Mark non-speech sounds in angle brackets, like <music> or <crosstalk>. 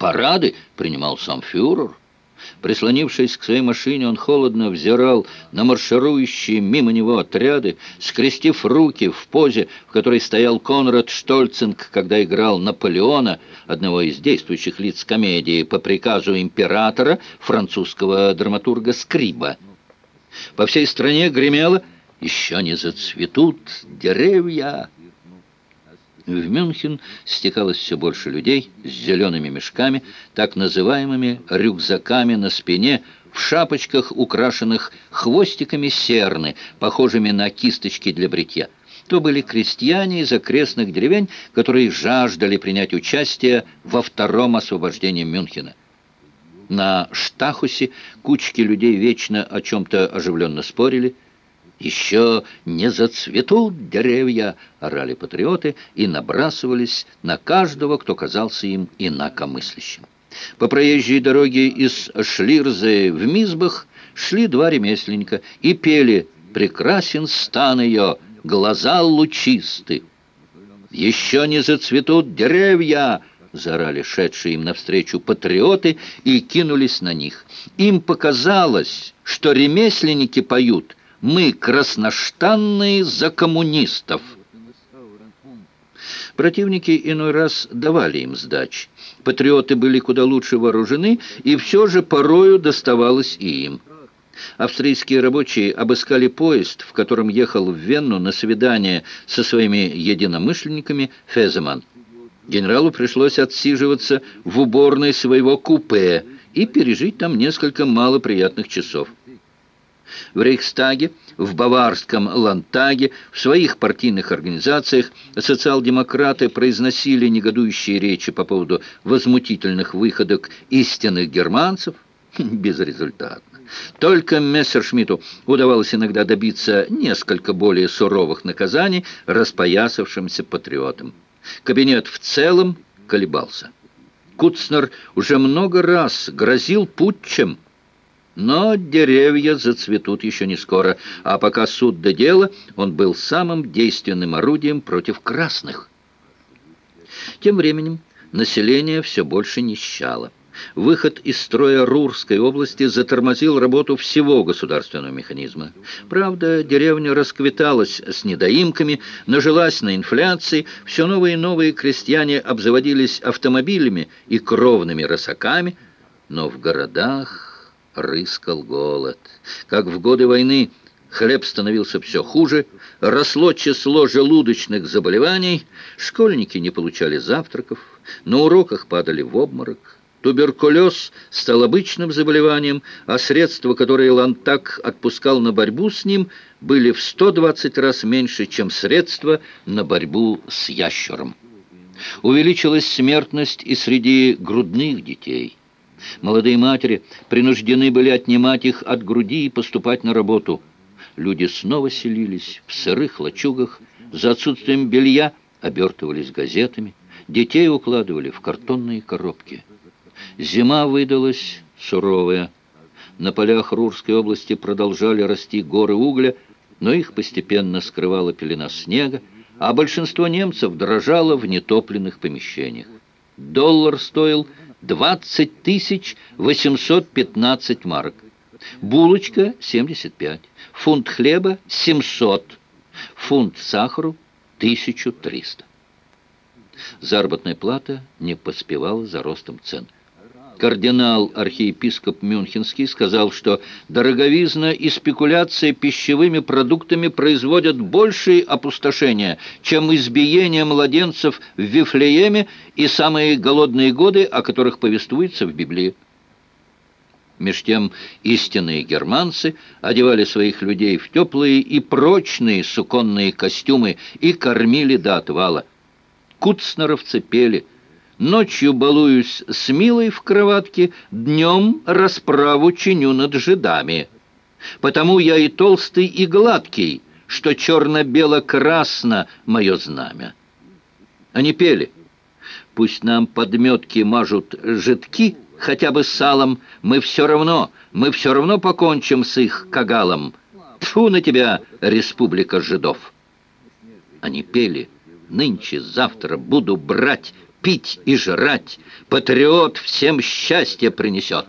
Парады принимал сам фюрер. Прислонившись к своей машине, он холодно взирал на марширующие мимо него отряды, скрестив руки в позе, в которой стоял Конрад Штольцинг, когда играл Наполеона, одного из действующих лиц комедии, по приказу императора, французского драматурга Скриба. По всей стране гремело «Еще не зацветут деревья!» В Мюнхен стекалось все больше людей с зелеными мешками, так называемыми рюкзаками на спине, в шапочках, украшенных хвостиками серны, похожими на кисточки для бритья. То были крестьяне из окрестных деревень, которые жаждали принять участие во втором освобождении Мюнхена. На Штахусе кучки людей вечно о чем-то оживленно спорили – «Еще не зацветут деревья!» — орали патриоты и набрасывались на каждого, кто казался им инакомыслящим. По проезжей дороге из Шлирзе в Мизбах шли два ремесленника и пели «Прекрасен стан ее, глаза лучисты». «Еще не зацветут деревья!» — заорали шедшие им навстречу патриоты и кинулись на них. Им показалось, что ремесленники поют — мы красноштанные за коммунистов. Противники иной раз давали им сдач. Патриоты были куда лучше вооружены, и все же порою доставалось и им. Австрийские рабочие обыскали поезд, в котором ехал в Венну на свидание со своими единомышленниками Феземан. Генералу пришлось отсиживаться в уборной своего купе и пережить там несколько малоприятных часов в Рейхстаге, в Баварском Лантаге, в своих партийных организациях социал-демократы произносили негодующие речи по поводу возмутительных выходок истинных германцев <laughs> безрезультатно. Только Мессершмитту удавалось иногда добиться несколько более суровых наказаний распоясавшимся патриотам. Кабинет в целом колебался. Куцнер уже много раз грозил путчем, но деревья зацветут еще не скоро, а пока суд до дела, он был самым действенным орудием против красных. Тем временем население все больше нищало. Выход из строя Рурской области затормозил работу всего государственного механизма. Правда, деревня расквиталась с недоимками, нажилась на инфляции, все новые и новые крестьяне обзаводились автомобилями и кровными росаками, но в городах рыскал голод. Как в годы войны хлеб становился все хуже, росло число желудочных заболеваний, школьники не получали завтраков, на уроках падали в обморок. Туберкулез стал обычным заболеванием, а средства, которые Лантак отпускал на борьбу с ним, были в 120 раз меньше, чем средства на борьбу с ящером. Увеличилась смертность и среди грудных детей. Молодые матери принуждены были отнимать их от груди и поступать на работу. Люди снова селились в сырых лачугах, за отсутствием белья обертывались газетами, детей укладывали в картонные коробки. Зима выдалась суровая. На полях Рурской области продолжали расти горы угля, но их постепенно скрывала пелена снега, а большинство немцев дрожало в нетопленных помещениях. Доллар стоил 20 тысяч 815 марок. Булочка 75. Фунт хлеба 700. Фунт сахару 1300. Заработная плата не поспевала за ростом цен. Кардинал-архиепископ Мюнхенский сказал, что дороговизна и спекуляция пищевыми продуктами производят большее опустошение, чем избиение младенцев в Вифлееме и самые голодные годы, о которых повествуется в Библии. Меж тем истинные германцы одевали своих людей в теплые и прочные суконные костюмы и кормили до отвала. Куцнеровцы пели – Ночью балуюсь с милой в кроватке, днем расправу чиню над жидами. Потому я и толстый, и гладкий, что черно-бело-красно мое знамя. Они пели. Пусть нам подметки мажут жидки, хотя бы салом, мы все равно, мы все равно покончим с их кагалом. Тьфу на тебя, республика жидов! Они пели. Нынче, завтра буду брать пить и жрать. Патриот всем счастье принесет».